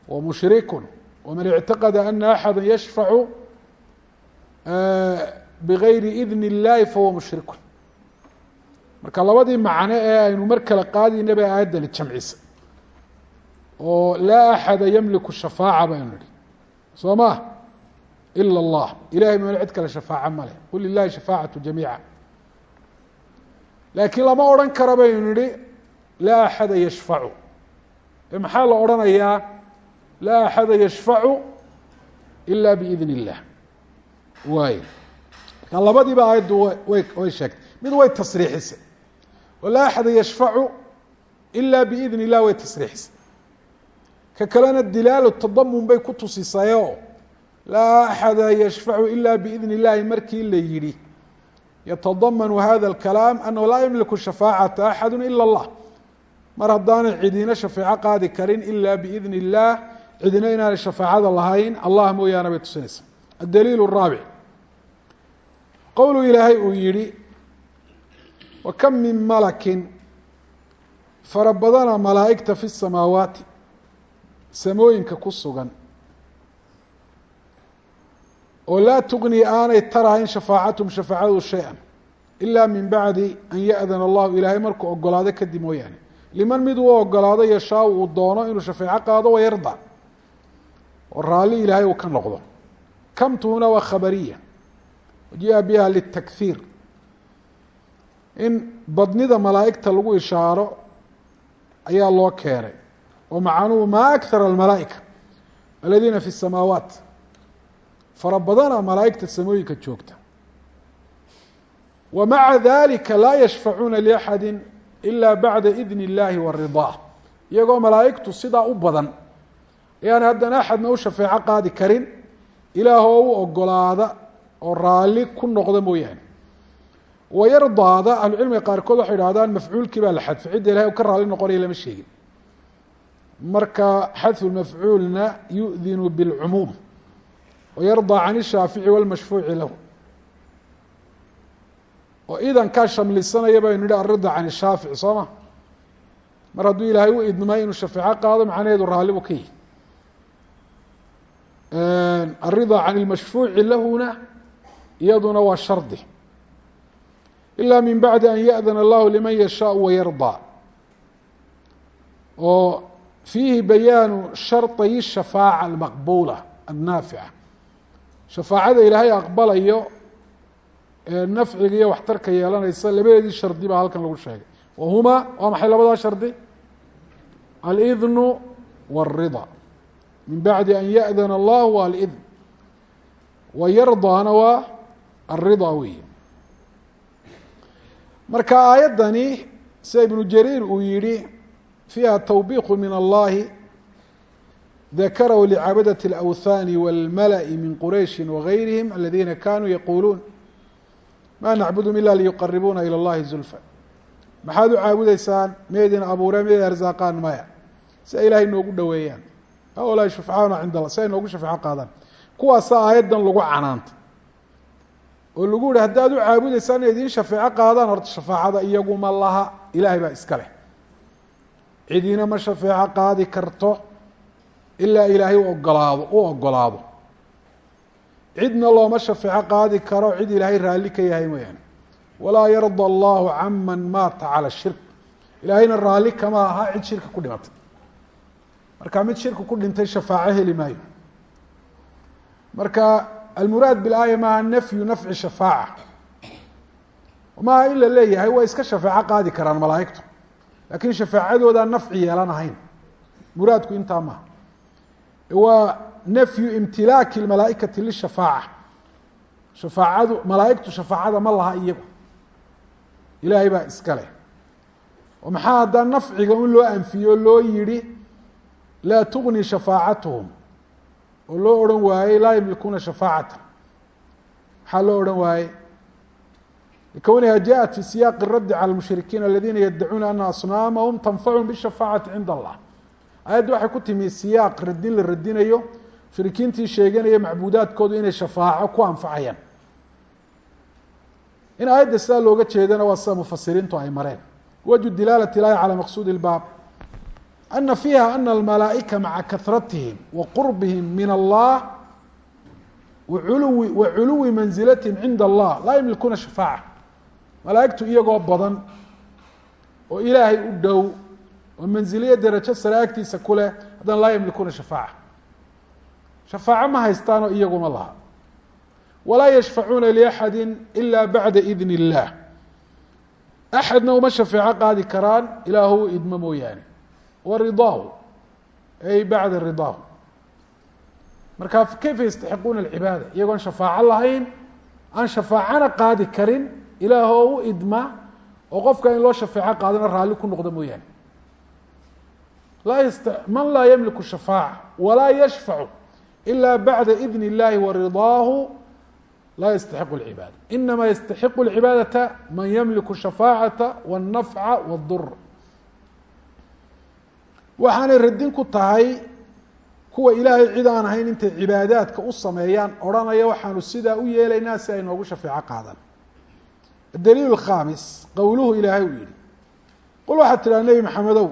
wa mushrikun. Waman ictaqada ana axada yashfacu bigayri idni اllahi fahuwa mushrikun. Marka labadii macno ee aynu mar kale qaadayna bay aayaddani jamcisa. Oo laa axada yamliku shafaaca baynu nihi soo ma ila اllah ilahay moona cid kale shafaaca ma leh qul lilahi shafaacatu jamiica laakiin lama odhan karo baynu nihi laa axada yashfacu ee maxaa la odhanayaa laa axada yashfacu ila biidn اllah waay marka labadiiba aayaddu way way sheegtay mid way tasriixisay oo axada yashfacu ila biidn illah way tasriixisay ka kalena dilaalu tadamun bay ku tusisayo laa axada yashfacu ila biidn illahi markii la yidhi yatadamanu hada اlkalaam anahu laa yamliku shafaacata axadu ila اllah mar haddaanay cidina shafeeco qaadi karin ila biidn اllah cidina inaanay shafaacada lahayn allah mooyaane bay tusinaysa adaliil الraabic qowlu ilaahay uu yihi wakam min malakin fara badana malaa'igta fi الsamaawaati samooyinka ku sugan oo laa tugni aanay tarahayn shafaacathum shafaacadu shay-an ilaa min bacdi an ya-dana allahu ilaahay markuu ogolaado kadib mooyaane. Liman mid uu ogolaado yashaau uu doono inuu shafeeco qaado wayarda oo raalli ilaahay uu ka noqdo. Kamtuhuna waa khabariya? Jia biha litakhiir in badnida malaa'igta lagu ishaaro ayaa loo keenay oo macanuhu maa akhara almalaa'ika aladiina fi samaawaat fara badana malaa'igta samooyinka joogta. Wa maca dalika laa yashfacuuna liaxadi ila bacda idn اllahi wa ridaa. Iyagoo malaa'igtu sidaa u badan ayaan haddana axadna u shafeeco qaadi karin ilaahoo u ogolaada oo raalli ku noqda mooyaane. Wayardaada ahlucilmiga qaarkood waxay idhahdaan mafcuulkii baa la xadfay cidda ilahay ka raalli noqonaya lama sheegin. Marka xadfu mafcuulna yu'dinu biاlcumuum wayardaa can ishaafici walmashfuuci lahu. oo idankaa shamlisanaya baynu nihi alrida can ishaafici soo ma? Mar hadduu ilaahay u idmay inuu shafeeco qaado macnaheedu raalli buu ka yihi alrida can ilmashfuuci lahuna iyaduna waa shardi. Ila min bacdi an yaأdana allahu liman yashaau wayardaa oo fiihi bayaanu sharطay shafaaca almaqbula annaafica shafaacada ilaahay aqbalayo ee nafciga iyo waxtarka yeelanaysa labadeedii shardi baa halkan lagu sheegay. Wahuma waa maxay labadaa shardi? Alidnu wاlrida min bacdi an yaأdana allah waa alidn wayardaana waa alrida weyi marka aayaddani sida ibnu jariir uu yihi fiiha tawbiqu min allahi dakarahu lcaabadaة اlأwthani wاlmala'i min qurayshi wagayrihim aladiina kanuu yaquuluun ma nacbudum ila liyuqaribuuna ilى اllahi zulfa maxaad u caabudeysaan meydina abuureen meyd arsaaqaan maya si ay ilaahay noogu dhoweeyaan haulaahi shufcaana cind allah si ay noogu shafeeco qaadaan kuwaasa aayaddan lagu canaanta oo lagu yihi haddaad u caabudeysaan inay idiin shafeeco qaadaan horta shafaacada iyaguma laha ilaahay baa iska leh cidina ma shafeeco qaadi karto ilaa ilaahay ogolaado u ogolaado. Cidna looma shafeeco qaadi karo cid ilaahay raalli ka yahay mooyaane walaa yarda allahu caman maata cala shirk. Ilaahayna raalli kama aha cid shirka ku dhimatay. Marka mid shirka ku dhintay shafaaco heli maayo. Marka almuraad bilaaya maaha nafyu nafci shafaaca. Maaha in la leeyahay way iska shafeeco qaadi karaan malaa'igtu. Laakiin shafaacadoodaa nafci yeelan ahayn. Muraadku intaa maaha waa nafyu imtilaaki اmalaaئikati lishafaaca shafaacadu malaa'igtu shafaacada ma laha iyagu ilaahay baa iska leh oo maxaa haddaa nafciga un loo anfiyo loo yihi laa tugni shafaacatuhum oo loo odhan waayey laa yamlikuuna shafaacata maxaa loo odhan waayey likowniha jaءat fi siyaaqi الraddi calى اlmushrikiin aladiina yaddacuuna ana asnaamahum tanfachum bالshafaacati cinda allah ayaddu waxay ku timi siyaaq radin la radinayo mushrikiintii sheeganaya macbuudaadkoodu inay shafaaco ku anfacayaan. In aayadda sidaa looga jeedana waa sida mufasiriintu ay mareen. Wajhu dilaalati ilaahi calaa maqsuudi ilbaab. Ana fiiha ana almalaa'ika maca karatihim wa qurbihim min allah waculuwi wa culuwi manzilatihim cinda allah laa yamlikuuna shafaaca. Malaa'igtu iyagoo badan oo ilaahay u dhow oo manziliyo derajo sare agtiisa ku leh haddana laa yamlikuuna shafaaca. Shafaaco ma haystaanoo iyaguma laha. Walaa yashfacuuna liaxadi ila bacda idn اllah axadna uma shafeeco qaadi karaan ilaahu idmo mooyaane. Wa ridaahu ay bacda ridaahu. Marka kayfa yastaxiquuna alcibaada? Iyagoon shafaaco lahayn aan shafaacana qaadi karin ilaahoo u idma oo qofka in loo shafeeco qaadana raalli ku noqda mooyaane man laa yamliku shafaaca walaa yashfacu ila bacda idn اllahi wa ridaahu laa yastaxiqu اlcibaada inama yastaxiqu اlcibaadata man yamliku shafaacata wاlnafca wاdur waxaanay radin ku tahay kuwa ilaahay cid aan ahayn intay cibaadaadka u sameeyaan odhanaya waxaanu sidaa u yeelaynaa si ay noogu shafeeco qaadaan adaliil الkhaamis qowluhu ilaahay uu yihi qul waxaad tidhaha nebi maxamedow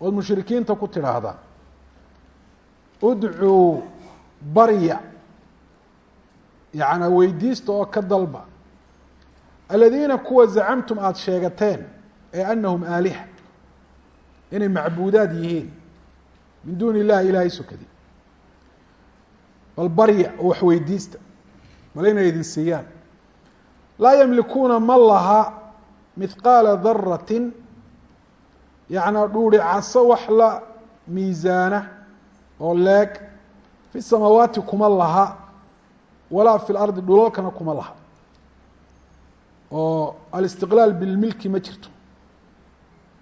ood mushrikiinta ku tidhaahdaa udcuu barya yacnaa weydiista oo ka dalba aladiina kuwa zacamtum aada sheegateen ee anahum aaliha inay macbuudaad yihiin min duuni illahi ilaahay sokadi bal barya oo wax weydiista bal inay idin siiyaan. Laa yamlikuuna ma laha mithqaala daratin yacnaa dhuuri caso wax la miisaana oo leeg. Fi samaawaati kuma laha walaa fi lardi dhulalkana kuma laha. Oo alistiqlaal bilmilki ma jirto.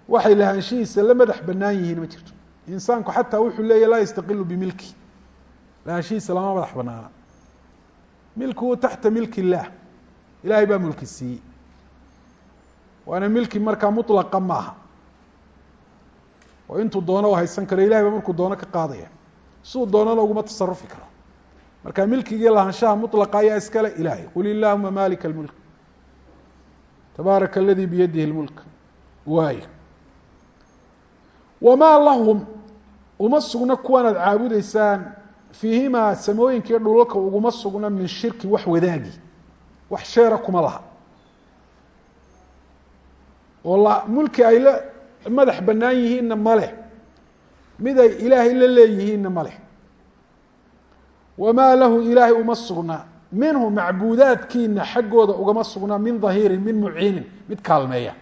Waxay lahaanshihiisa la madax banaan yihiin ma jirto. Insaanku xataa wuxuu leeyahy laa yastaqilu bimilki. Lahaanshihiisa lama madax banaana milkuhu taxta milki illaah. Ilahay baa mulki siiyey. Waana milki markaa mulaqa maaha oo intuu doono u haysan karo ilahay baa markuu doono ka qaadaya. Siduu doonana uguma tasarufi karo. Marka milkigii lahaanshaha mulaqa ayaa iskale ilahay qul illahuma malika اlmulk tabaaraka aladi biyadihi اlmulk waay wamaa lahum uma sugna kuwan aad caabudeysaan fiihimaa samooyinkiiyo dhulalka uguma sugna min shirki wax wadaagi wax sheera kuma laha. Oo mulki ay la madax bannaan yihiinna ma leh. Mid ay ilaahay la leeyihiinna ma leh. Wamaa lahu ilaahay uma sugna minhu macbuudaadkiina xaggooda ugama sugna min dahiirin min muciinin mid kaalmeeya.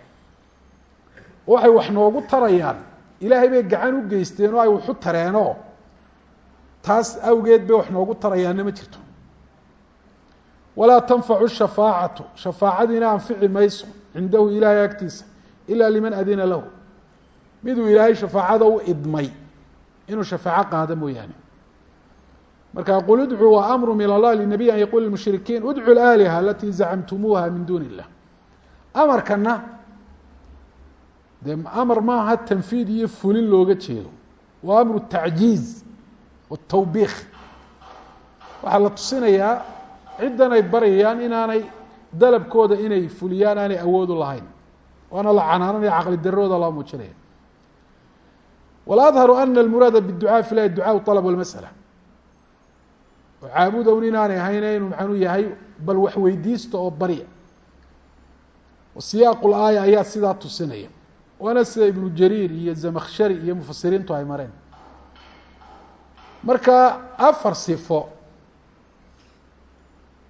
Waxay wax noogu tarayaan. Ilaahay bay gacan u geysteen oo ay waxu tareenoo. Taas awgeed bay wax noogu tarayaanna ma jirto. Walaa tanfacu shafaacatu. Shafaacadiina anfici mayso. Cindahu ilaahay agtiisa. Ila liman adina lahu miduu ilaahay shafaacada u idmay inuu shafaaco qaado mooyaane. Marka qul idcuu wa amru min allah linabiy an yaqul lmushrikiin udcu اlaaliha alatii zacamtumuuha min duuni illah. Amarkana dee amar maaha tanfiid iyo fulin looga jeedo. Waa amru tacjiiz watawbiik waxaa la tusinayaa ciddan ay baryayaan inaanay dalabkooda inay fuliyaan aanay awoodu lahayn. Waana la canaananaya caqli darooda loo muujinaya waladharu ana almuraada biducaa fi lahi ducaa alab walmasala. Oo caabudown inaanay ahayn inuu maxanu yahay bal wax weydiista oo barya siyaaqu laaya ayaa sidaa tusinaya. Waana sida ibnu jariir iyo zamakshari iyo mufasiriintu ay mareen. Marka afar sifo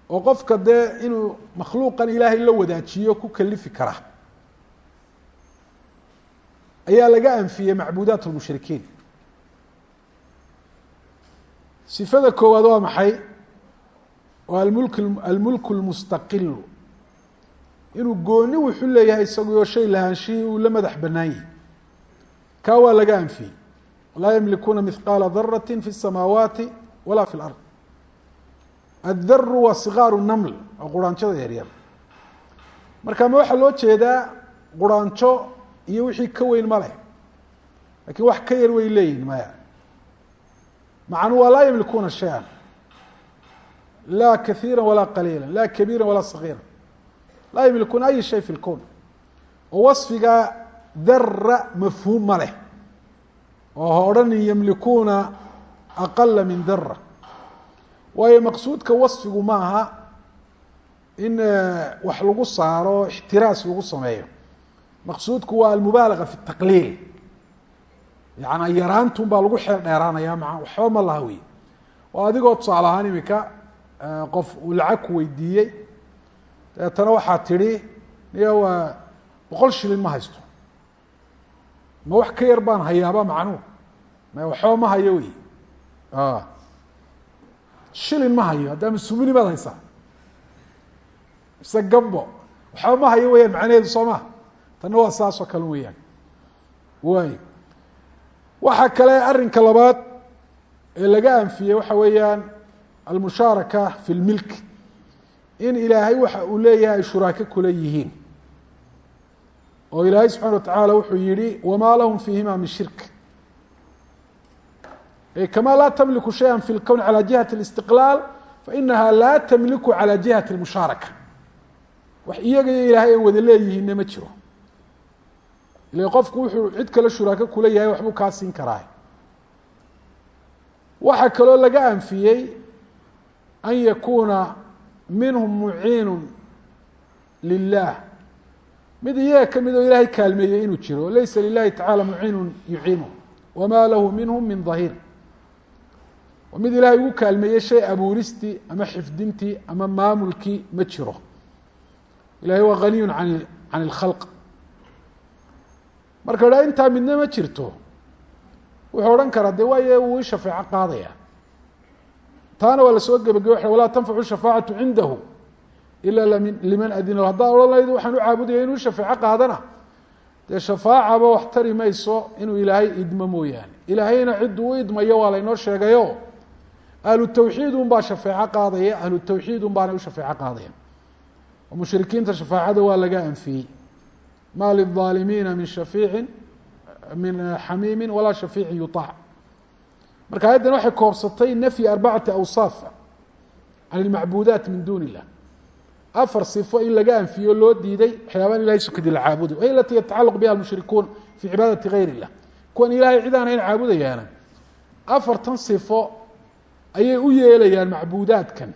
oo qofka dee inuu makhluuqan ilaahay la wadaajiyo ku kalifi kara ayaa laga anfiyey macbuudaat lmushrikiin sifada koowaad waa maxay waa almulk almulku lmustaqilu inuu gooni wuxu leeyahay isaguoo shay lahaanshihii uu la madax bannaan yahi kaa waa laga anfiyey laa yamlikuuna mihqaala darati fi الsamaawaati wala fi اlard addaru waa sikaaru naml waa quraanjada yaryar marka ma waxaa loo jeedaa quraanjo iyo wixii ka weyn ma leh. Lakin wax ka yar way leeyihiin maya. Macnu waa laa yamlikuuna shay-an. La kahiira walaa qaliila la kabiira walaa sagiira laa yamlikuuna ay shay fi lkown oo wasfiga dara mafhuum ma leh. Oo ha odhanin yamlikuuna aqala min dara waayo maqsuudka wasfigu maaha in wax lagu saaro ixtiraas lagu sameeyo maqsuudku waa almubaalaga fi taqliil. Yaana yaraantun baa lagu xeel dheeraanaya maa waxba ma laha wey oo adigoo tusaale ahaan imika qof uu lacag ku weydiiyey dabeetana waxaa tidhi waa boqol shilin ma haysto. Ma wax ka yar baan hayaaba macnuhu? Ma waxba ma hayo wey shilin ma hayo haddaama sumini baad haysaa. Mise gambo waxba ma hayo weyaan macnaheedu soo maha tanna waa saas oo kale weeyaan waay waxaa kale arrinka labaad ee laga anfiyey waxa weeyaan almushaaraka fi lmilk in ilaahay waxa uu leeyahay ay shuraako kula yihiin oo ilaahay subxana wa tacaala wuxuu yihi wamaa lahum fiihima min shirk kama laa tamliku shaya fi lkown calى jihati اlistiqlaal fainaha laa tamliku calى jihati اlmushaaraka wax iyaga iyo ilaahay ay wada leeyihiinna ma jiro ila qofku wuxuu cid kale shuraako kula yahay waxbuu kaa siin karaa waxaa kaloo laga anfiyey an yakuuna minhum muciinu lilah mid iyaga ka mid oo ilaahay kaalmeeyey inuu jiro laysa lilahi tacala muciinu yuciinu wama lahu minhum min dahir oo mid ilaahay ugu kaalmeeyey shay abuuristii ama xifdintii ama maamulkii ma jiro. Ilahay waa haniyun an can اlkhalq marka dha intaa midna ma jirto. Wuxuu odhan karaa de waaye wuu i qaadaya. Taana waa la soo gebagebe walaa tanfacu shafaacatu cindahu ila liman adina lahu. Haddaa odhan lahayd waxaan u caabudaya inuu shafeeco qaadana. Dee shafaacaba wax tari mayso inuu ilaahay idmo mooyaane. Ilaahayna cidduu u idmayo waa laynoo sheegayo. Ahlu tawxiid un baa shafeeco qaadaya ahlu tawxiid un baanay u shafeeco qaadaya. Mushrikiinta shafaacada waa laga anfiyey ma lلظaalimiina min shafiici min xamiimi walaa shafiici yuطaac marka ayaddan waxay koobsatay nafyi arbacati awsaaf can اlmacbuudaat min duni الlah afar sifo in laga anfiyo loo diiday waxyaabaan ilahay sukadi la caabuday wahiy alati yatacalaq biha almushrikuun fi cibaadati gayr الlah kuwan ilahay cid aan hayn caabudayaana afartan sifo ayay u yeelayaan macbuudaadkan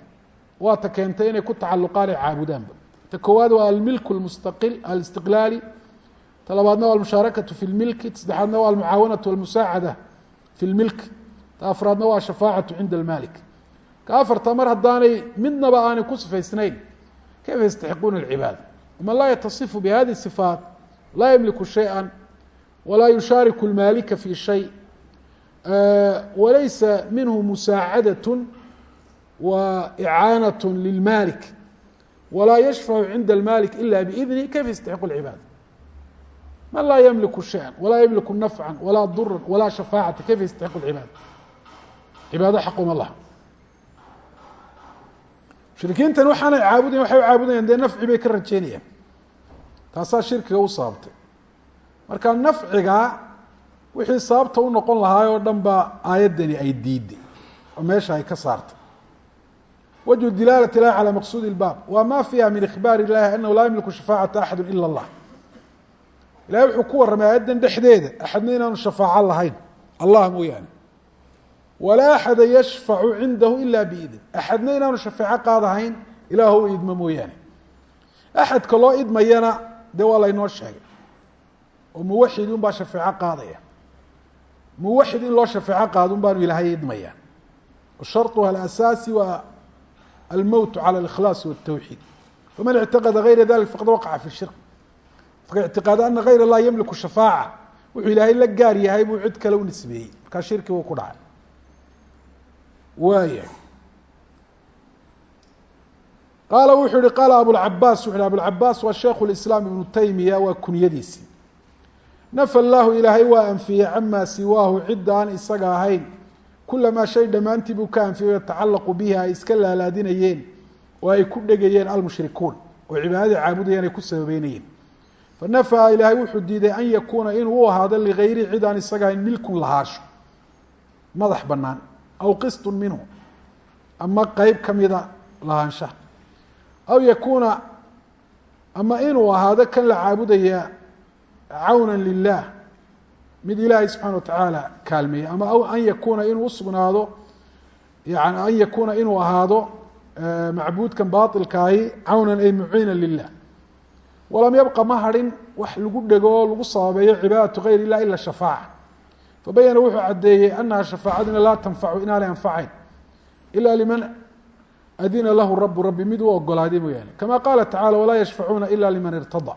waata keentay inay ku tacaluqaan ay caabudaanba ta koowaad waa almilk mustaqil alistiqlaali. Ta labaadna waa almushaarakatu fi lmilki saddexaadna waa almucaawanatu almusaacada fi lmilki ta afraadna waa ashafaacatu cinda almaalik. Ka afarta mar haddaanay midnaba aanay ku sifaysnayn kayfa yastaxiquuna alcibaada? Man laa yatasifu bihadihi sifaat laa yamliku shaya walaa yushaariku almaalika fi shay. Walaysa minhu musaacadaة wa icaanaة lilmaalik wlaa yashfacu cinda almalik ila biidni kayfa yastaxiqu اlcibaada man laa yamliku shaya walaa yamliku nafca walaa dura walaa shafaacata kayfa yastaxiqu اlcibaada cibaado xaquma laha mushrikiintan waxaanay caabudayan waxay u caabudayaan dee nafci bay ka rajeynayaan taasaa shirkiga u sababtay marka nafciga wixii sababta u noqon lahaay oo dhan baa aayaddani ay diiday oo meesha ay ka saartay wجه dilaalة الlahi عalى maqsuud الbab wa ma fiiha min ikhbaar الlahi anahu laa yamliku shafaacaةa axadu ilا الlah ilahay wuxuu ku warramay aayaddan dhexdeeda axadna inaanu shafaaco lahayn allah mooyaane walaa axada yashfacu cindahu ila biidn axadna inaanu shafeeco qaadahayn ilaah u idmo mooyaane axadka loo idmayana dee waa laynoo sheegay oo muwaxid un baa shafeeco qaadaya muwaxid in loo shafeeco qaado un baanu ilaahay idmaya sharuha asaasi waa almowt calى اlإkhlaas wالtawxiid faman اctaqada gayra dalik faqad waqaca fi shirk marka ictiqaada ana gayr اllah yamliku shafaaca wuxuu ilaahay la gaar yahay buu cid kale u nisbeeyey markaa shirki buu ku dhacay waaya qaala wuxuu yihi qaala abulcabaas wuxu hi abulcabaas waa sheikhu اlislaam ibnu taymiya waa kunyadiisii nafa llahu ilaahay waa anfiyey camaa siwaahu cidda aan isaga ahayn kulamaa shay dhammaantii buu ka anfiyey yatacalaqu bihi ay iska laalaadinayeen oo ay ku dhegayeen almushrikuun oo cibaadada caabudayaan ay ku sababeynayeen fanafaa ilaahay wuxuu diiday an yakuuna inuu u ahaado ligayri cid aan isaga ahayn milkun lahaasho madax banaan aw qistun minhu ama qeyb kamida lahaanshaha aw yakuuna ama inuu ahaado kan la caabudaya cawna lilah mid ilaahay subxana wa tacaala kaalmeeyey ama aw an yakuuna inuu usugnaado yani an yakuuna inuu ahaado macbuudkan bailkaahi cawnan ay muciina lilah walam yabqa ma hadhin wax lagu dhego oo lagu sababeeyo cibaadatu gayr ilah ila shafaaca. Fabayana wuxuu caddeeyey anaha shafaacaduna laa tanfacu inaanay anfacayn ila liman adina lahu rabu rabbi mid u ogolaaday mooyaane kama qaala tacala walaa yashfacuuna ila liman irtada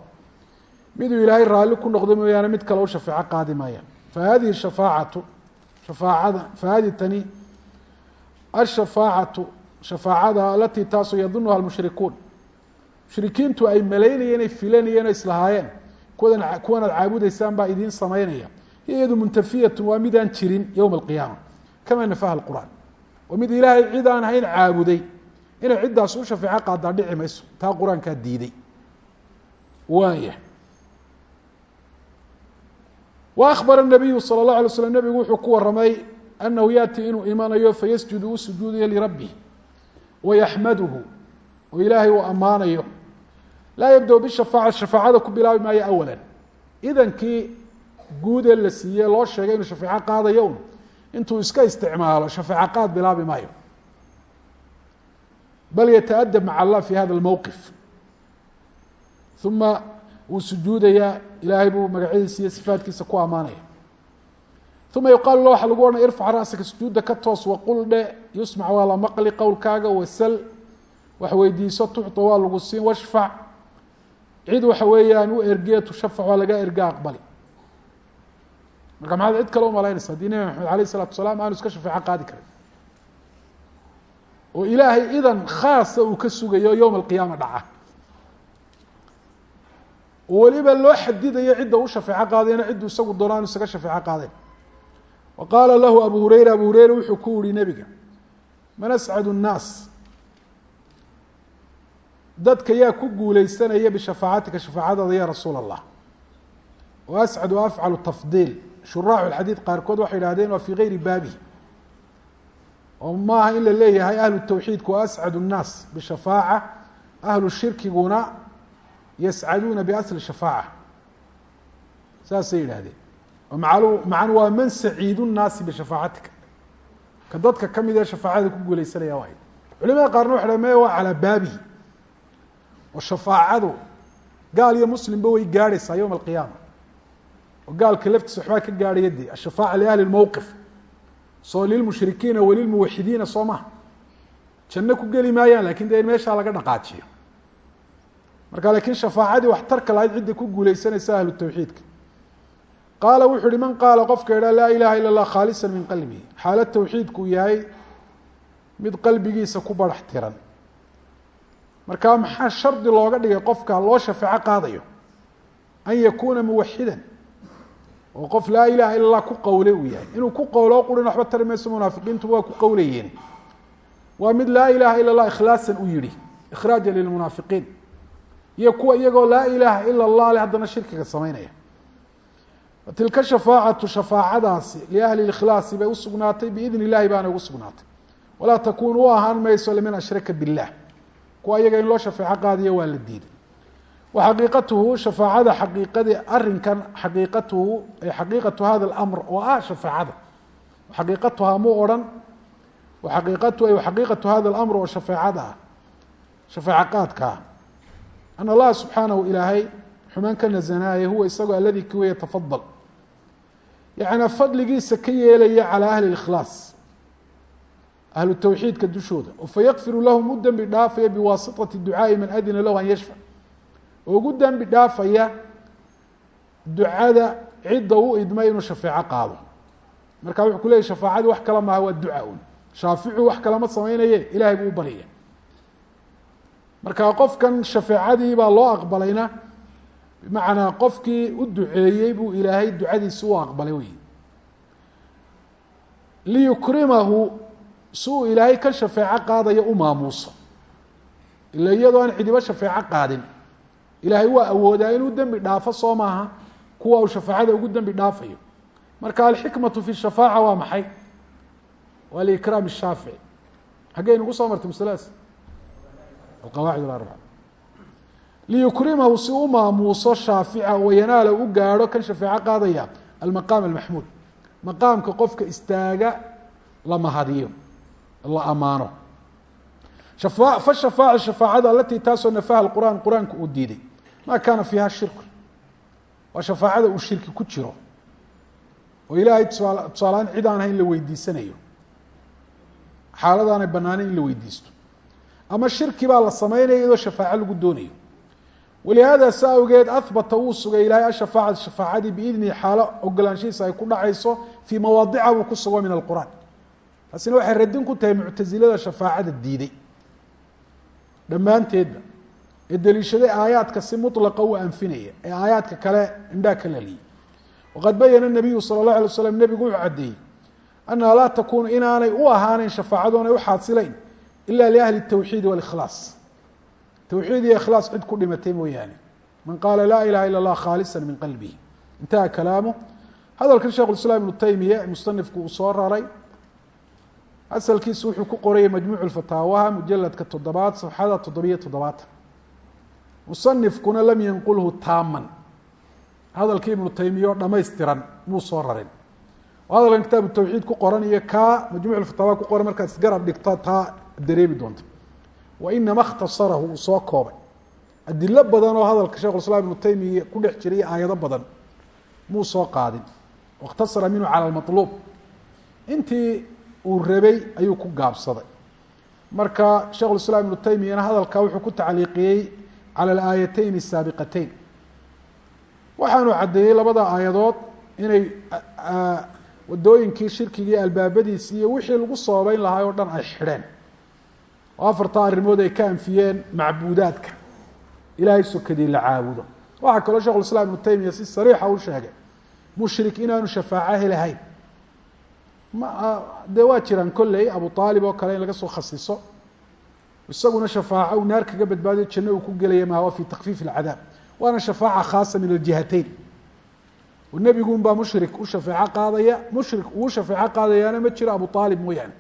miduu ilaahay raalli ku noqdo mooyaane mid kale u shafeeco qaadi maayaan. Fahadihi shafaacatu shafaacada fahadihi tani ashafaacatu shafaacada alatii taasoo yadunuha almushrikuun. Mushrikiintu ay malaynayeen ay filanayeen o islahaayeen. Kuwadan kuwanaad caabudaysaan baa idiin samaynaya. Hiya iyadu muntafiyatun waa midaan jirin yowma alqiyaama kama nafaha alqur'aan. Oo mid ilaahay cid aan hayn caabuday. Inay ciddaas u shafeeco qaadaa dhici mayso. Taa qur'aankaa diiday. Waaya wa akhbara nabiyu sala اllahu alay slam nebigu wuxuu ku waramay anahu yaati inuu imanayo fayasjudu u sujuudayo lirabbih wayaxmaduhu oo ilaahay uu ammaanayo laa yabda bishafaaca shafaacada ku bilaabi maayo awala idankii guud ee la siiyey loo sheegay inuu shafeeco qaadayo un intuu iska isticmaalo shafeeco qaad bilaabi maayo bal yataadab maca allah fi hada lmowqif uma wuu sujuudayaa ilaahay buu magacyadiisa iyo sifaatkiisa ku ammaanaya uma yuqaalu la waxaa lagu odhanaya irfac rasaka sujuudda ka toos waqul dhe yusmac waa la maqli qowlkaaga wasal wax weydiiso tucطa waa lagu siin washfac cid waxa weeyaan u ergee tushafac waa laga erga aqbali. Marka maxaad cid kale umalaynaysa haddii nebi maxamed alayh isalatu wasalaam aanu iska shafeeco qaadi karin. Oo ilaahay idan khaasa uu ka sugayo yowma alqiyaama dhaca oo weliba loo xadidayo cidda u shafeeco qaadeen oo cidduu isagu doono aanu isaga shafeeco qaadeen. Wa qaala lahu abu hurayra abu hureyra wuxuu ku yihi nebiga man ascadu nnaas? Dadka yaa ku guuleysanaya bishafaacatika shafaacadaada ya rasuula allah wa afcalu tafdiil. Shuraaxu xadiid qaarkood waxay idhahdeen waa fii geyri baabihi. Oo maaha in la leeyahay ahlu tawxiidku wa nnaas bishafaaca ahlu shirkiguna yascaduuna biasli shafaaca saasay yidhahdeen macnu waa man saciidu nnaasi bishafaacatika ka dadka ka mid ee shafaacada ku guuleysanaya waay culimada qaarna waxay me waa calaa baabihi oo shafaacadu gaal iyo muslimba way gaadhaysaa yowma alqiyaama oo gaalka laftiisa waxbaa ka gaadhaya dee ashafaaca liahli lmowqif soo lilmushrikiina walilmuwaxidiina soo maha janno ku geli maayaan laakiin dee laga dhaqaajiyo marka laakiin shafaacadii waxtarka lahayd cidda ku guuleysanaysa ahlu tawxiidka qaala wuxu uhi man qaala qofka idhaa laa ilaha ila اllah khaalisa min qalbihi xaalad tawxiidku yahay mid qalbigiisa ku barax tiran marka maxaa shardi looga dhigay qofka loo shafeeco qaadayo an yakuuna muwaxidan oo qof laa ilaha ila اllah ku qowle uu yahay inuu ku qowloo qurin waxba tari mayso munaafiqiintu waa ku qowlayeen waa mid laa ilaha ila اllah ikhlaasan u yihi ikhraaja lilmunaafiqiin iyo kuwa iyagoo laa ilaaha ila اllah le haddana shirkiga samaynaya tilka shafaacatu shafaacadaasi liahli ikhlaasi bay usugnaatay biidn illahi baana ugu sugnaatay walaa takun u ahaan mayso liman ashraka biاllah kuwa iyaga in loo shafeeco qaadiyo waa la diiday wa xaqiiqatuhu shafaacada xaqiiqadii arinkan xaqiiqatuhu ay xaqiiqatu hada اlamr oo ah shafaacada xaqiiqatuhaa mu odhan xaqiiqatu ay xaqiiqatu hada اlamr oo shafeecada ah shafeeco qaadka ah an allaha subxaanahu ilaahay xumaan ka nasanaaye huwa isagoo aladii kuwa yatafadal yacnaa fadligiisa ka yeelaya calaa ahli ikhlaas ahlu tawxiidka dushooda oo fayakfiru lahum u dembi dhaafaya biwaasitati ducaai man adina lahu an yashfac oo ugu dembi dhaafaya ducada cidda u idmay inuu shafeeco qaado marka wuxuu ku leeyay shafaacadii wax kala maaha waa duca un shaaficu wax kalama samaynaye ilahay buu u baryaya marka qofkan shafeecadii baa loo aqbalayna bimacnaa qofkii u duceeyey buu ilaahay ducadiisi u aqbalay wey liyukrimahu si uu ilaahay ka shafeeco qaadayo u maamuuso. Ila iyadoo aan cidibo shafeeco qaadin. Ilaahay waa awoodaa inuu dembi dhaafo soo maaha kuwa uu shafaacada ugu dembi dhaafayo. Marka alxikmatu fi shafaaca waa maxay? Waa likraam shaafici. Xaggey nagu soo martay masladaas alqawaacid alarbaca liyukrimahu si u maamuuso shaafica wayanaala u gaadho kan shafeeco qaadaya almaqaam almaxmuud maqaamka qofka istaaga la mahadiyo la amaano. Fashafaaca shafaacada alatii taasoo nafaha qur'aan qur'aanku uu diiday. Ma kaana fiiha shirku waa shafaacada uu shirki ku jiro. Oo ilaahay tusaalahaan cid aan ahayn la weydiisanayo. Xaaladaanay banaanayn in weydiisto ama shirki baa la samaynaya iyadoo shafaaco lagu doonayo. Walihaada sa awgeed ahbata sugay ilaahay ashafaacata shafaacadii biidnihi xaalo ogolaanshihiisa ay ku dhacayso fii mawaadica buu ku sugo min alqur'aan. Taasina waxay radin ku tahay muctasilada shafaacada diiday dhammaanteedba ee deliishaday aayaadka si mulaqa u anfinaya ee aayaadka kale indhaa ka laliyay waqad bayana nabiyu sala اllah alay slam nebigu wuxuu caddeeyey annaha laa takunu inaanay u ahaaneyn shafaacadu u xaasilayn ila liahli الtawxiidi waاlikhlaas towxiid iyo ikhlaas cid ku dhimatay mooyaane man qaala laa ilaha ila اllah khaalisa min qalbihi intaha kalaamu hadalkan shekh islaam ibnu taymiya musanifku uu soo raray asalkiisu wuxuu ku qorayay majmuuc fataawaha mujaladka toddobaad safxada toddobiyo toddobaatan musanifkuna lam yanqulhu taaman hadalkii ibnu taymiya oo dhamaystiran muu soo rarin oo hadalkan kitaabu tawxiid ku qoran iyo kaa majmuuc fataawaha ku qoran markaad isgarab dhigto taa dareemi doonta wa inama اkhtasarahu uu soo koobay adilo badan oo hadalka shekh islaam ibnu taymiya ku dhex jiray aayado badan muu soo qaadin waاkhtasara minhu calى اmaطluub intii uu rabay ayuu ku gaabsaday marka shekh islaam ibnu taymiyana hadalka wuxuu ku tacliiqiyey calى اlaayateyn الsaabiqateyn waxaanu caddeeyey labada aayadood inay wadooyinkii shirkigii albaabadiisi iyo wixii lagu soobeyn lahaa oo dhan ay xidheen oo afarta arrimood ay ka anfiyeen macbuudaadka. Ilaahay sokadii la caabudo. Waxaa kaloo shekh islaam ibnu taymiya si sariixa u sheegay. Mushrik inaanu shafaaco helahayn ma dee waa jiraan kolley abu aalib oo kale in laga soo khasiso. Isaguna shafaaco uu naar kaga badbaadiyo janno uu ku gelaya mahawa fi takfiif اlcadaab waana shafaaca khaasa min aljihateyn oo nebigun baa mushrik u shafeeco qaadaya mushrik uu shafeeco qaadayaana ma jiro abu aalib mooyaane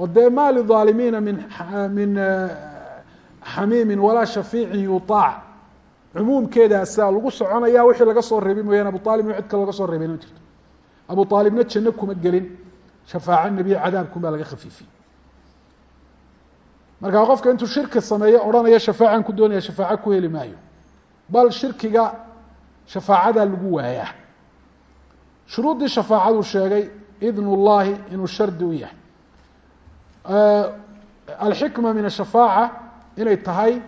oo dee ma liaalimiina min min xamiimin walaa shafiicin yuaac cumuumkeedaasa lagu soconaya wixii laga soo reebay mooyaane abu aalibna cid kale laga soo reebay ma jirto. Abu aalibna janno kuma gelin shafaaco nebiye cadaabkun baa laga khafiifiyey markaa qofka intuu shirki sameeyo odhanaya shafaacan ku doonaya shafaaco ku heli maayo. Bal shirkiga shafaacadaa lagu waayaa. Shuruuddii shafaacaduu sheegay idn اllahi inuu shardi u yahay alxikma min ashafaaca inay tahay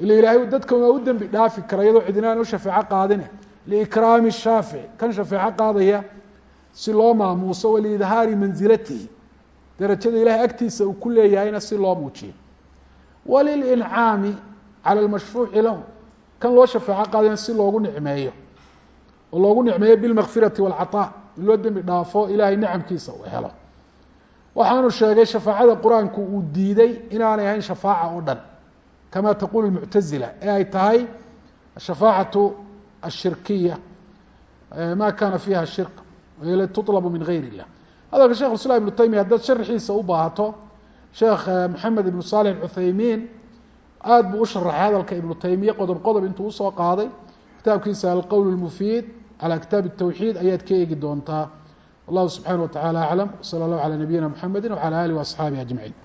ila ilaahay dadka waa u dembi dhaafi kara iyadoo cidinaan u shafeeco qaadine. Liikraami shaafici kan shafeeco qaadaya si loo maamuuso waliidhaari mansilatihi darajada ilahay agtiisa uu ku leeyahayna si loo muujiyo. Walilncaami cala lmashfuuci lahu kan loo shafeeco qaadayna si loogu nicmeeyo. Oo loogu nicmeeyo bilmakfirati walcaطaa in loo dembi dhaafo ilahay nicamkiisa uu helo waxaanu sheegay shafaacada qur'aanku uu diiday inaanay ahayn shafaaca oo dhan. Kama taquul muctazila ee ay tahay ashafaacatu ashirkiya ma kana fiiha shirk tutlabu min gayr illah hadalka shekh islam ibnu taymiya haddaad sharaxiisa u baahato sheekh eh, maxamed ibnu saalix cuthaymiin aada buu u sharaxay hadalka ibnu taymiye qodob qodob intuu u soo qaaday. Kitaabkiisa alqowl mufiid calaa kitaab الtawxiid ayaad ka eegi doontaa. wallahu subxanaه wa tacala aclam wslى اllah alى nabiyina mxamedi wعalى alih وaصxaabihi aجmaciin